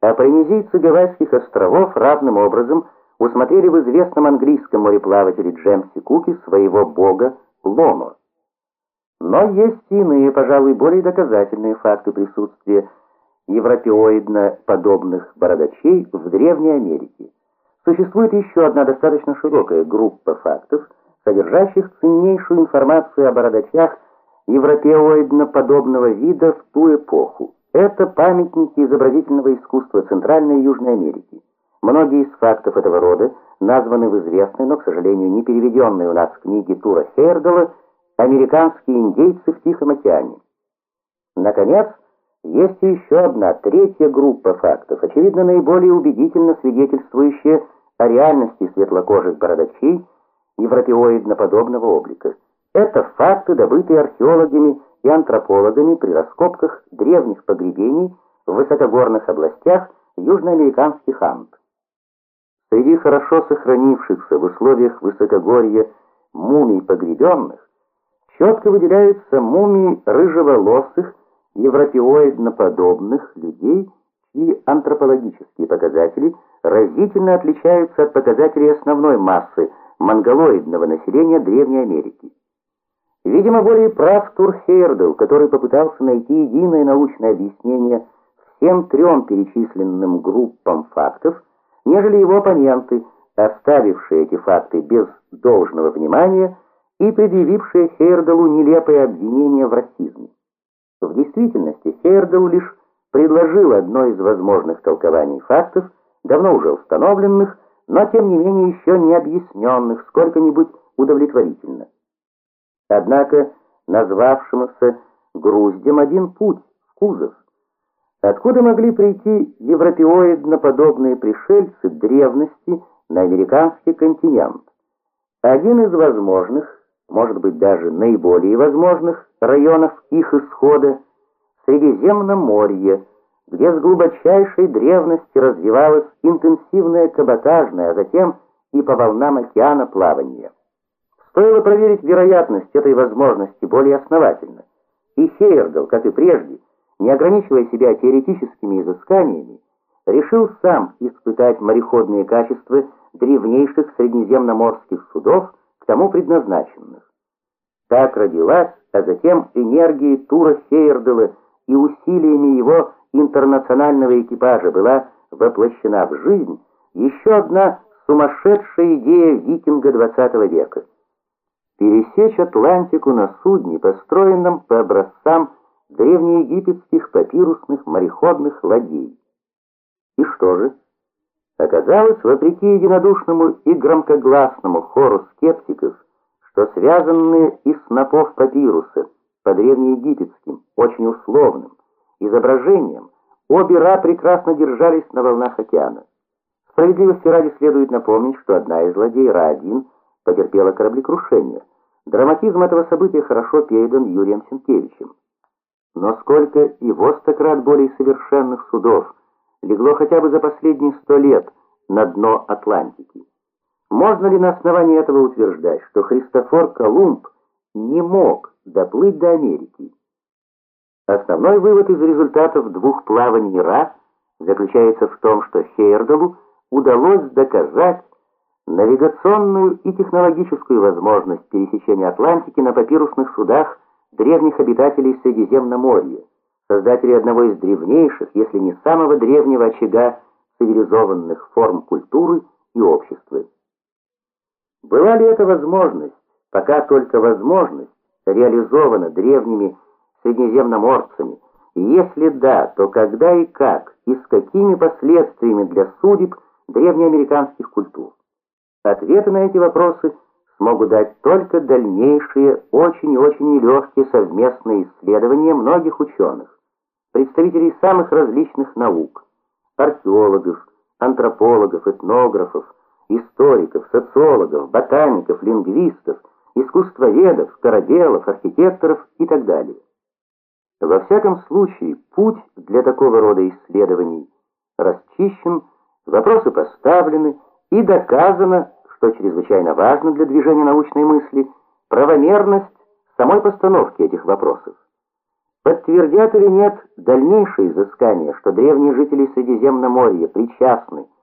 а полинезийцы Гавайских островов равным образом усмотрели в известном английском мореплавателе Джемсе Куке своего бога Лоно. Но есть иные, пожалуй, более доказательные факты присутствия европеоидно-подобных бородачей в Древней Америке. Существует еще одна достаточно широкая группа фактов, содержащих ценнейшую информацию о бородачах европеоидно-подобного вида в ту эпоху. Это памятники изобразительного искусства Центральной и Южной Америки. Многие из фактов этого рода названы в известной, но, к сожалению, не переведенной у нас книге Тура Хейрдала «Американские индейцы в Тихом океане». Наконец, есть еще одна, третья группа фактов, очевидно, наиболее убедительно свидетельствующая о реальности светлокожих бородачей европеоидно-подобного облика. Это факты, добытые археологами и антропологами при раскопках древних погребений в высокогорных областях южноамериканских Анд. Среди хорошо сохранившихся в условиях высокогорья мумий погребенных четко выделяются мумии рыжеволосых, европеоидно-подобных людей, чьи антропологические показатели разительно отличаются от показателей основной массы монголоидного населения Древней Америки. Видимо, более прав Тур Хейрдл, который попытался найти единое научное объяснение всем трем перечисленным группам фактов, нежели его оппоненты, оставившие эти факты без должного внимания и предъявившие Хейрделу нелепое обвинение в расизме. В действительности Хейрдел лишь предложил одно из возможных толкований фактов, давно уже установленных, но тем не менее еще не объясненных сколько-нибудь удовлетворительно. Однако назвавшемуся груздем один путь в кузов. Откуда могли прийти европеоидно-подобные пришельцы древности на американский континент? Один из возможных, может быть даже наиболее возможных районов их исхода Средиземноморье, где с глубочайшей древности развивалось интенсивное каботажное, а затем и по волнам океана плавание. Стоило проверить вероятность этой возможности более основательно. И Хейердл, как и прежде, не ограничивая себя теоретическими изысканиями, решил сам испытать мореходные качества древнейших среднеземноморских судов, к тому предназначенных. Так родилась, а затем энергией Тура Хейердела и усилиями его интернационального экипажа была воплощена в жизнь еще одна сумасшедшая идея викинга XX века пересечь Атлантику на судне, построенном по образцам древнеегипетских папирусных мореходных ладей. И что же? Оказалось, вопреки единодушному и громкогласному хору скептиков, что связанные из снопов папируса по древнеегипетским, очень условным, изображениям, обе Ра прекрасно держались на волнах океана. Справедливости ради следует напомнить, что одна из ладей Ра-1 потерпела кораблекрушение. Драматизм этого события хорошо передан Юрием Сенкевичем. Но сколько и востократ более совершенных судов легло хотя бы за последние сто лет на дно Атлантики. Можно ли на основании этого утверждать, что Христофор Колумб не мог доплыть до Америки? Основной вывод из результатов двух плаваний Ра заключается в том, что Хейердалу удалось доказать, навигационную и технологическую возможность пересечения Атлантики на папирусных судах древних обитателей Средиземноморья, создателей одного из древнейших, если не самого древнего очага цивилизованных форм культуры и общества. Была ли эта возможность, пока только возможность, реализована древними среднеземноморцами, и если да, то когда и как, и с какими последствиями для судеб древнеамериканских культур? Ответы на эти вопросы смогут дать только дальнейшие, очень и очень нелегкие совместные исследования многих ученых, представителей самых различных наук, археологов, антропологов, этнографов, историков, социологов, ботаников, лингвистов, искусствоведов, староделов, архитекторов и так далее. Во всяком случае, путь для такого рода исследований расчищен, вопросы поставлены, и доказано, что чрезвычайно важно для движения научной мысли, правомерность самой постановки этих вопросов. Подтвердят или нет дальнейшие изыскания, что древние жители Средиземноморья причастны